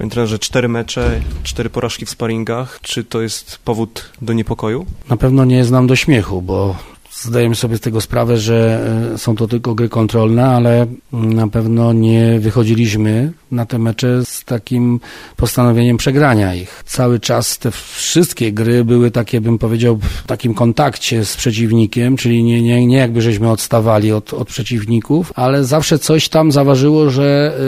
Panie trenerze, cztery mecze, cztery porażki w sparingach. Czy to jest powód do niepokoju? Na pewno nie znam do śmiechu, bo zdajemy sobie z tego sprawę, że e, są to tylko gry kontrolne, ale na pewno nie wychodziliśmy na te mecze z takim postanowieniem przegrania ich. Cały czas te wszystkie gry były takie, bym powiedział, w takim kontakcie z przeciwnikiem, czyli nie, nie, nie jakby żeśmy odstawali od, od przeciwników, ale zawsze coś tam zaważyło, że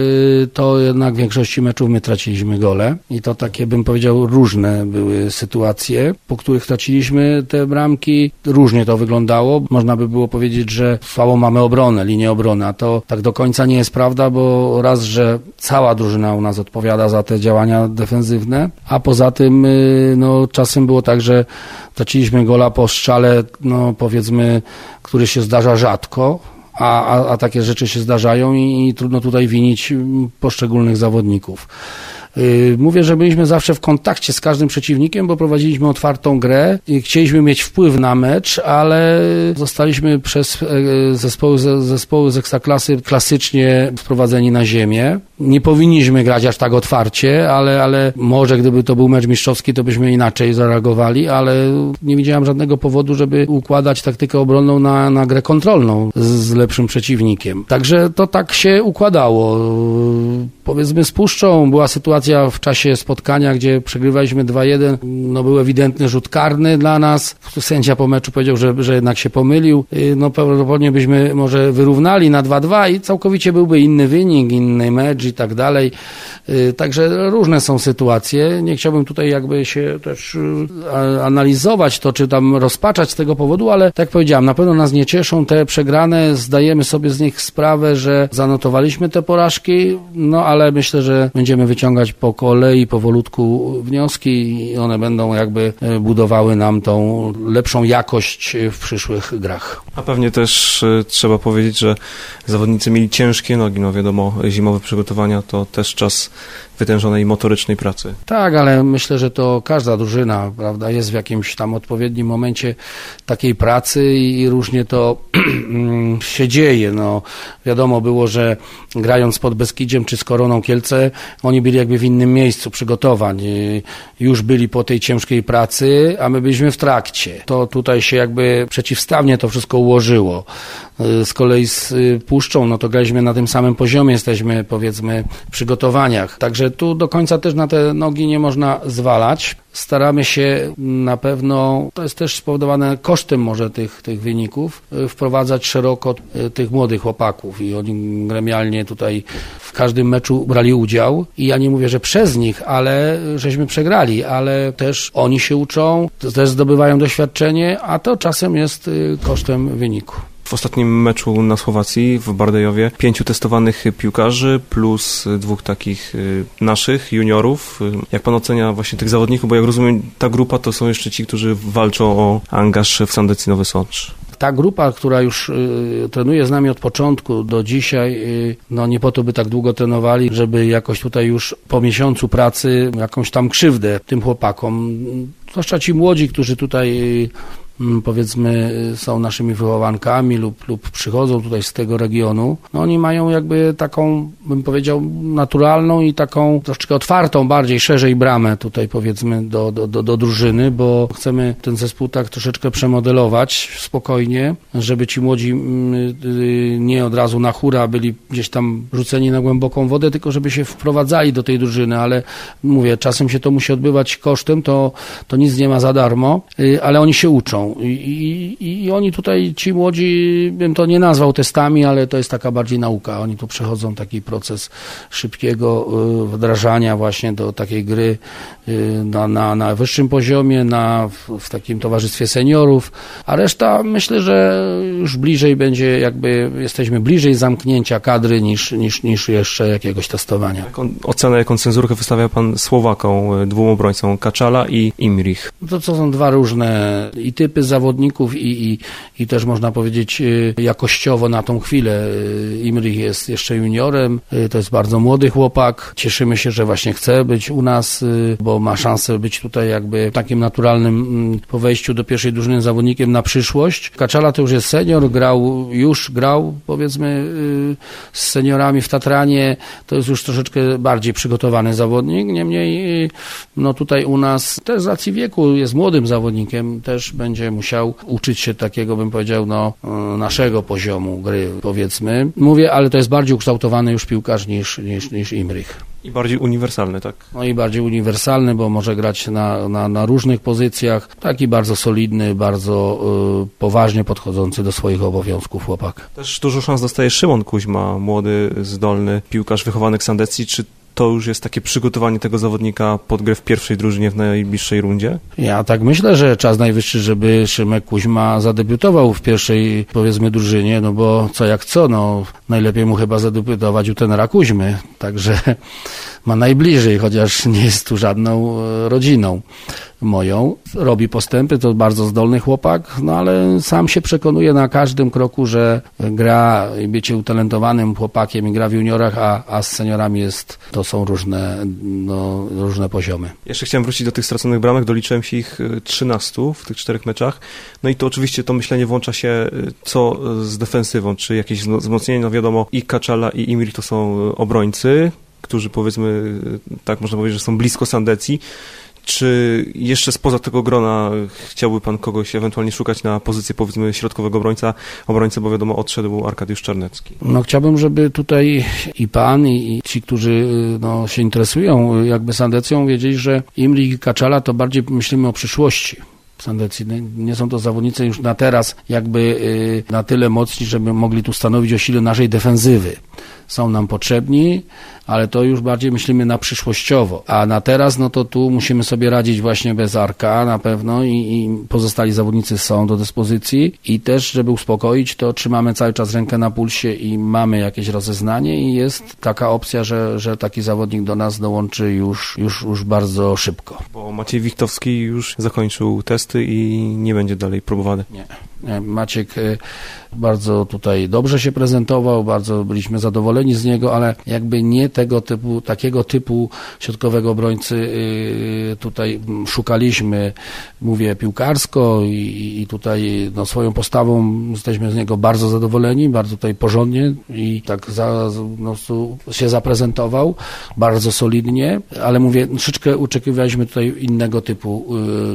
y, to jednak w większości meczów my traciliśmy gole i to takie, bym powiedział, różne były sytuacje, po których traciliśmy te bramki. Różnie to wyglądało. Można by było powiedzieć, że słabo mamy obronę, linię obrony, a to tak do końca nie jest prawda, bo raz, że cała drużyna u nas odpowiada za te działania defensywne, a poza tym y, no, czasem było tak, że traciliśmy gola po strzale, no powiedzmy, który się zdarza rzadko, a, a, a takie rzeczy się zdarzają i, i trudno tutaj winić poszczególnych zawodników. Y, mówię, że byliśmy zawsze w kontakcie z każdym przeciwnikiem, bo prowadziliśmy otwartą grę i chcieliśmy mieć wpływ na mecz, ale zostaliśmy przez e, zespoły, zespoły z ekstraklasy klasycznie sprowadzeni na ziemię. Nie powinniśmy grać aż tak otwarcie, ale, ale może gdyby to był mecz mistrzowski, to byśmy inaczej zareagowali, ale nie widziałem żadnego powodu, żeby układać taktykę obronną na, na grę kontrolną z lepszym przeciwnikiem. Także to tak się układało. Powiedzmy z Puszczą była sytuacja w czasie spotkania, gdzie przegrywaliśmy 2-1. No był ewidentny rzut karny dla nas. Sędzia po meczu powiedział, że, że jednak się pomylił. Y, no prawdopodobnie byśmy może wyrównali na 2-2 i całkowicie byłby inny wynik, inny mecz i tak dalej. Y, także różne są sytuacje. Nie chciałbym tutaj jakby się też y, analizować to, czy tam rozpaczać z tego powodu, ale tak jak powiedziałem, na pewno nas nie cieszą te przegrane. Zdajemy sobie z nich sprawę, że zanotowaliśmy te porażki, no ale myślę, że będziemy wyciągać po kolei, powolutku wnioski i one będą jakby y, budowały nam tą lepszą jakość w przyszłych grach. A pewnie też trzeba powiedzieć, że zawodnicy mieli ciężkie nogi, no wiadomo, zimowe przygotowania to też czas wytężonej motorycznej pracy. Tak, ale myślę, że to każda drużyna, prawda, jest w jakimś tam odpowiednim momencie takiej pracy i różnie to się dzieje. No, wiadomo było, że grając pod Beskidziem czy z Koroną Kielce, oni byli jakby w innym miejscu przygotowań. Już byli po tej ciężkiej pracy, a my byliśmy w trakcie. To tutaj się jakby przeciwstawnie to wszystko ułożyło. Z kolei z Puszczą, no to graliśmy na tym samym poziomie, jesteśmy powiedzmy w przygotowaniach. Także tu do końca też na te nogi nie można zwalać. Staramy się na pewno, to jest też spowodowane kosztem może tych, tych wyników, y, wprowadzać szeroko y, tych młodych chłopaków. I oni gremialnie tutaj w każdym meczu brali udział. I ja nie mówię, że przez nich, ale żeśmy przegrali, ale też oni się uczą, też zdobywają doświadczenie, a to czasem jest y, kosztem wyniku w ostatnim meczu na Słowacji w Bardejowie pięciu testowanych piłkarzy plus dwóch takich y, naszych juniorów. Jak pan ocenia właśnie tych zawodników? Bo jak rozumiem, ta grupa to są jeszcze ci, którzy walczą o angaż w Sandecji Nowy Sącz ta grupa, która już y, trenuje z nami od początku do dzisiaj, y, no nie po to by tak długo trenowali, żeby jakoś tutaj już po miesiącu pracy jakąś tam krzywdę tym chłopakom, zwłaszcza ci młodzi, którzy tutaj y, powiedzmy są naszymi wychowankami lub, lub przychodzą tutaj z tego regionu, no oni mają jakby taką, bym powiedział, naturalną i taką troszeczkę otwartą, bardziej szerzej bramę tutaj powiedzmy do, do, do, do drużyny, bo chcemy ten zespół tak troszeczkę przemodelować spokojnie, żeby ci młodzi mm, y, nie od razu na hura byli gdzieś tam rzuceni na głęboką wodę, tylko żeby się wprowadzali do tej drużyny, ale mówię, czasem się to musi odbywać kosztem, to, to nic nie ma za darmo, y, ale oni się uczą. I, i, I, oni tutaj, ci młodzi, bym to nie nazwał testami, ale to jest taka bardziej nauka. Oni tu przechodzą taki proces szybkiego y, wdrażania właśnie do takiej gry y, na, na, na wyższym poziomie, na, w, w takim towarzystwie seniorów, a reszta myślę, że już bliżej będzie jakby, jesteśmy bliżej zamknięcia kadry niż, niż, niż jeszcze jakiegoś testowania. Ocenę, jaką cenzurkę wystawia pan Słowakom, y, dwóm obrońcom, Kaczala i Imrich? To, to są dwa różne i typy typy zawodników i, i, i też można powiedzieć y, jakościowo na tą chwilę. Y, Imrich jest jeszcze juniorem, y, to jest bardzo młody chłopak. Cieszymy się, że właśnie chce być u nas, bo ma szansę być tutaj jakby takim naturalnym mm, po wejściu do pierwszej drużyny zawodnikiem na przyszłość. Kaczala to już jest senior, grał, już grał powiedzmy z seniorami w Tatranie, to jest już troszeczkę bardziej przygotowany zawodnik, niemniej no tutaj u nas też z racji wieku jest młodym zawodnikiem, też będzie musiał uczyć się takiego, bym powiedział, no, e, naszego poziomu gry, powiedzmy. Mówię, ale to jest bardziej ukształtowany już piłkarz niż, niż, niż Imrych. I bardziej uniwersalny, tak? No i bardziej uniwersalny, bo może grać na, na, na różnych pozycjach. Taki bardzo solidny, bardzo y, poważnie podchodzący do swoich obowiązków chłopak. Też dużo szans dostaje Szymon Kuźma, młody, zdolny piłkarz wychowany w Sandecji. Czy to już jest takie przygotowanie tego zawodnika pod grę w pierwszej drużynie w najbliższej rundzie? Ja tak myślę, że czas najwyższy, żeby Szymek Kuźma zadebiutował w pierwszej, powiedzmy, drużynie, no bo co jak co, no najlepiej mu chyba zadebiutować u tenera Kuźmy, także ma najbliżej, chociaż nie jest tu żadną e, rodziną moją. Robi postępy, to bardzo zdolny chłopak, no ale sam się przekonuje na każdym kroku, że gra bycie utalentowanym chłopakiem i gra w juniorach, a, a z seniorami jest, to są różne, no, różne poziomy. Jeszcze chciałem wrócić do tych straconych bramek, doliczyłem się ich 13 e, w tych czterech meczach. No i to oczywiście to myślenie włącza się e, co z defensywą, czy jakieś wzmocnienie, no wiadomo i Kaczala i Imir to są obrońcy, którzy powiedzmy, tak można powiedzieć, że są blisko Sandecji. Czy jeszcze spoza tego grona chciałby pan kogoś ewentualnie szukać na pozycję powiedzmy środkowego obrońca, obrońcę, bo wiadomo odszedł Arkadiusz Czarnecki? No chciałbym, żeby tutaj i pan i, i ci, którzy no, się interesują jakby Sandecją wiedzieli, że Imri i Kaczala to bardziej myślimy o przyszłości. Sandecji. Nie są to zawodnicy już na teraz jakby y, na tyle mocni, żeby mogli tu stanowić o sile naszej defensywy są nam potrzebni, ale to już bardziej myślimy na przyszłościowo. A na teraz, no to tu musimy sobie radzić właśnie bez Arka na pewno i, i pozostali zawodnicy są do dyspozycji i też, żeby uspokoić, to trzymamy cały czas rękę na pulsie i mamy jakieś rozeznanie i jest taka opcja, że, że taki zawodnik do nas dołączy już, już, już bardzo szybko. Bo Maciej Wichtowski już zakończył testy i nie będzie dalej próbowany. Nie. Maciek y, bardzo tutaj dobrze się prezentował, bardzo byliśmy zadowoleni z niego, ale jakby nie tego typu, takiego typu środkowego obrońcy y, tutaj szukaliśmy, mówię piłkarsko i, tutaj no, swoją postawą jesteśmy z niego bardzo zadowoleni, bardzo tutaj porządnie i tak za, no, się zaprezentował, bardzo solidnie, ale mówię, troszeczkę oczekiwaliśmy tutaj innego typu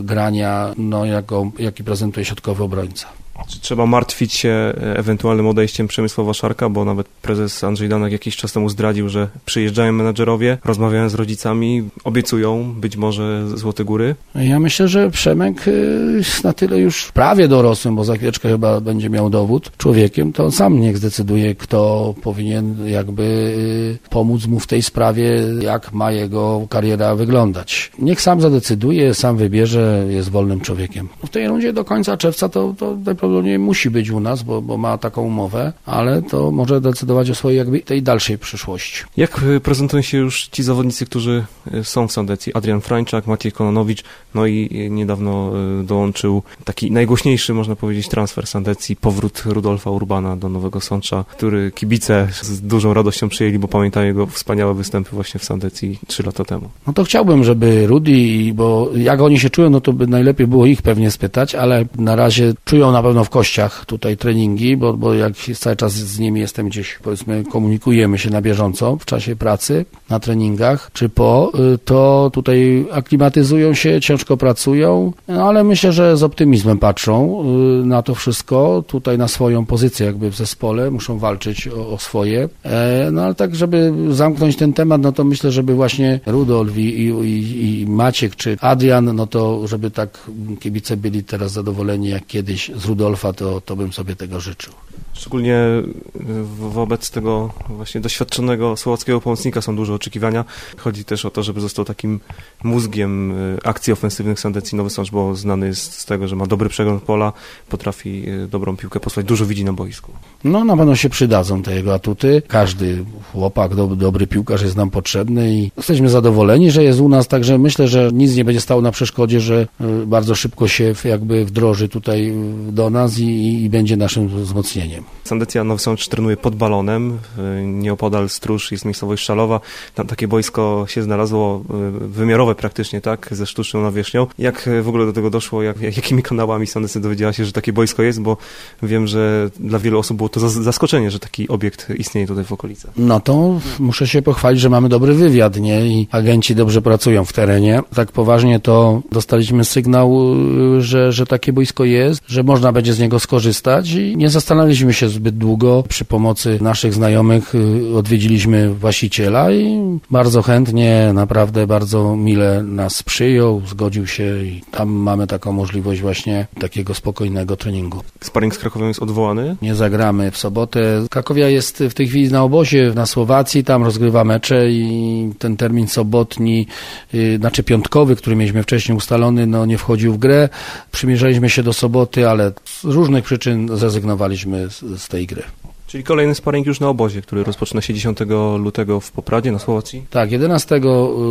grania, no, jako, jaki prezentuje środkowy obrońca. Czy trzeba martwić się e, ewentualnym odejściem Przemysława Szarka, bo nawet prezes Andrzej Danek jakiś czas temu zdradził, że przyjeżdżają menadżerowie, rozmawiają z rodzicami, obiecują być może Złote Góry? Ja myślę, że Przemek y, jest na tyle już prawie dorosłym, bo za chwileczkę chyba będzie miał dowód, człowiekiem, to sam niech zdecyduje, kto powinien jakby y, pomóc mu w tej sprawie, jak ma jego kariera wyglądać. Niech sam zadecyduje, sam wybierze, jest wolnym człowiekiem. W tej rundzie do końca czerwca to, to prawdopodobnie musi być u nas, bo, bo ma taką umowę, ale to może decydować o swojej jakby tej dalszej przyszłości. Jak y, prezentują się już ci zawodnicy, którzy y, są w Sandecji? Adrian Frańczak, Maciej Kononowicz, no i y, niedawno dołączył taki najgłośniejszy, można powiedzieć, transfer Sandecji, powrót Rudolfa Urbana do Nowego Sącza, który kibice z dużą radością przyjęli, bo pamiętają jego wspaniałe występy właśnie w Sandecji trzy lata temu. No to chciałbym, żeby Rudy, bo jak oni się czują, no to by najlepiej było ich pewnie spytać, ale na razie czują na pewno pewno w kościach tutaj treningi, bo, bo jak cały czas z nimi jestem gdzieś, powiedzmy, komunikujemy się na bieżąco w czasie pracy, na treningach, czy po, y, to tutaj aklimatyzują się, ciężko pracują, no ale myślę, że z optymizmem patrzą y, na to wszystko, tutaj na swoją pozycję jakby w zespole, muszą walczyć o, o swoje. E, no ale tak, żeby zamknąć ten temat, no to myślę, żeby właśnie Rudolf i, i, i Maciek, czy Adrian, no to żeby tak kibice byli teraz zadowoleni jak kiedyś z Rudolfa, to, to bym sobie tego życzył. Szczególnie y, wobec tego właśnie doświadczonego słowackiego pomocnika są duże oczekiwania. Chodzi też o to, żeby został takim mózgiem y, akcji ofensywnych Sandecji Nowy Sącz, bo znany jest z tego, że ma dobry przegląd pola, potrafi y, dobrą piłkę posłać, dużo widzi na boisku. No na pewno się przydadzą te jego atuty. Każdy chłopak, dobry piłkarz jest nam potrzebny i jesteśmy zadowoleni, że jest u nas, także myślę, że nic nie będzie stało na przeszkodzie, że bardzo szybko się jakby wdroży tutaj do nas i, i będzie naszym wzmocnieniem. Sandecja Nowy Sącz trenuje pod balonem, nieopodal Stróż jest miejscowość Szalowa. Tam takie boisko się znalazło, y, wymiarowe praktycznie, tak, ze sztuczną nawierzchnią. Jak w ogóle do tego doszło, jak, jakimi kanałami Sandecja dowiedziała się, że takie boisko jest, bo wiem, że dla wielu osób było to zaskoczenie, że taki obiekt istnieje tutaj w okolicy. No to muszę się pochwalić, że mamy dobry wywiad, nie? I agenci dobrze pracują w terenie. Tak poważnie to dostaliśmy sygnał, y, że, że takie boisko jest, że można będzie z niego skorzystać i nie zastanawialiśmy się zbyt długo. Przy pomocy naszych znajomych y, odwiedziliśmy właściciela i bardzo chętnie, naprawdę bardzo mile nas przyjął, zgodził się i tam mamy taką możliwość właśnie takiego spokojnego treningu. Sparring z Krakowem jest odwołany? Nie zagramy w sobotę. Krakowia jest w tej chwili na obozie na Słowacji, tam rozgrywa mecze i ten termin sobotni, yy, znaczy piątkowy, który mieliśmy wcześniej ustalony, no nie wchodził w grę. Przymierzaliśmy się do soboty, ale z różnych przyczyn zrezygnowaliśmy z, z tej gry. Czyli kolejny sparring już na obozie, który rozpoczyna się 10 lutego w Popradzie na Słowacji? Tak, 11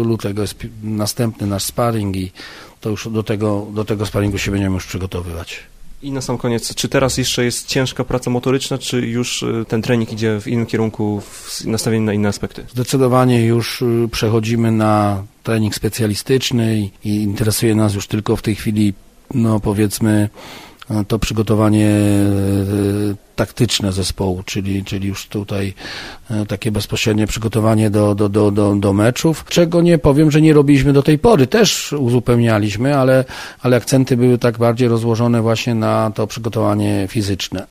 lutego jest następny nasz sparring i to już do tego, do tego sparingu się będziemy już przygotowywać. I na sam koniec, czy teraz jeszcze jest ciężka praca motoryczna, czy już y, ten trening idzie w innym kierunku, nastawiony na inne aspekty? Zdecydowanie już y, przechodzimy na trening specjalistyczny i interesuje nas już tylko w tej chwili, no powiedzmy, to przygotowanie e, taktyczne zespołu, czyli, czyli już tutaj e, takie bezpośrednie przygotowanie do, do, do, do, do meczów, czego nie powiem, że nie robiliśmy do tej pory. Też uzupełnialiśmy, ale, ale akcenty były tak bardziej rozłożone właśnie na to przygotowanie fizyczne.